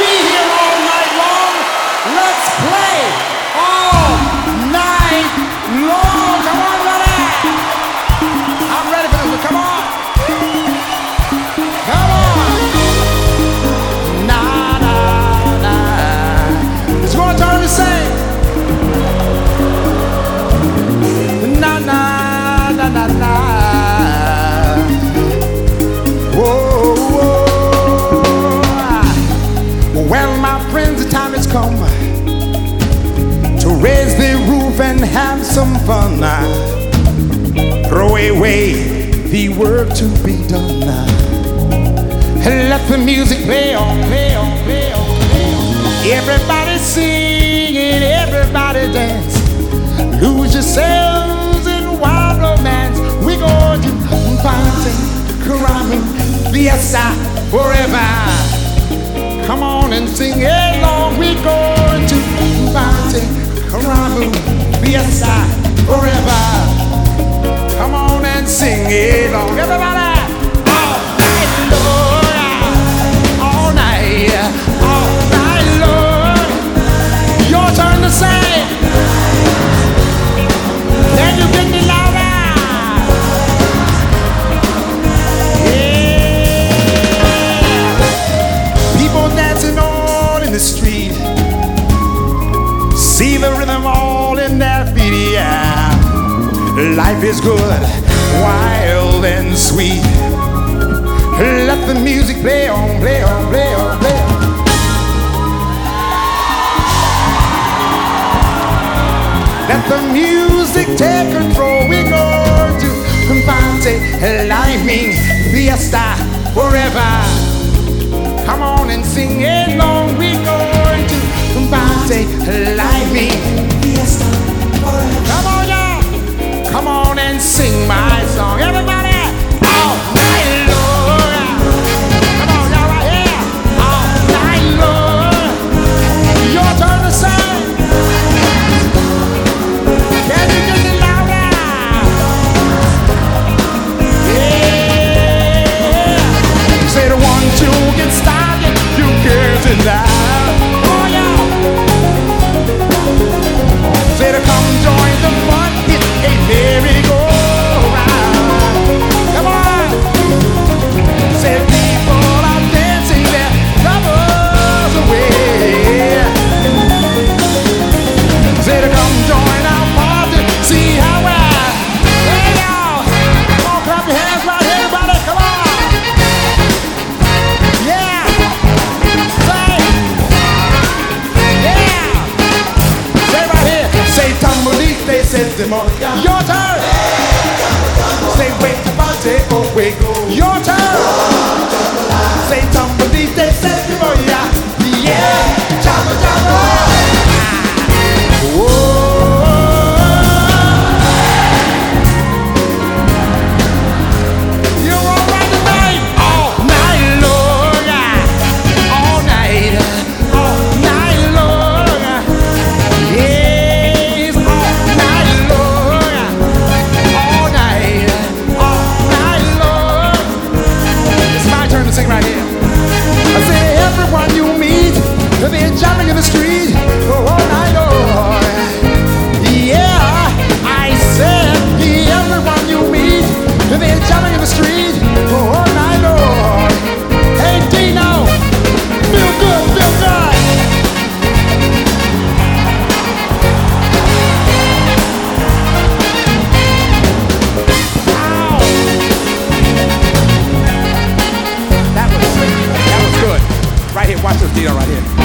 be here all night long. Let's play. my friends, the time has come to raise the roof and have some fun. Now. throw away the work to be done. now. let the music play on, play on, play on. Everybody everybody dance. Lose yourselves in wild romance. We're gonna fighting, crime, the SI forever and sing. Yeah. See the rhythm all in their feet, yeah. Life is good, wild and sweet. Let the music play on, play on, play on, play on. Let the music take control. We're going to Confante, Lightning, Fiesta, forever. Come on and sing along. We're going like me. Fiesta. Gloria deal right here.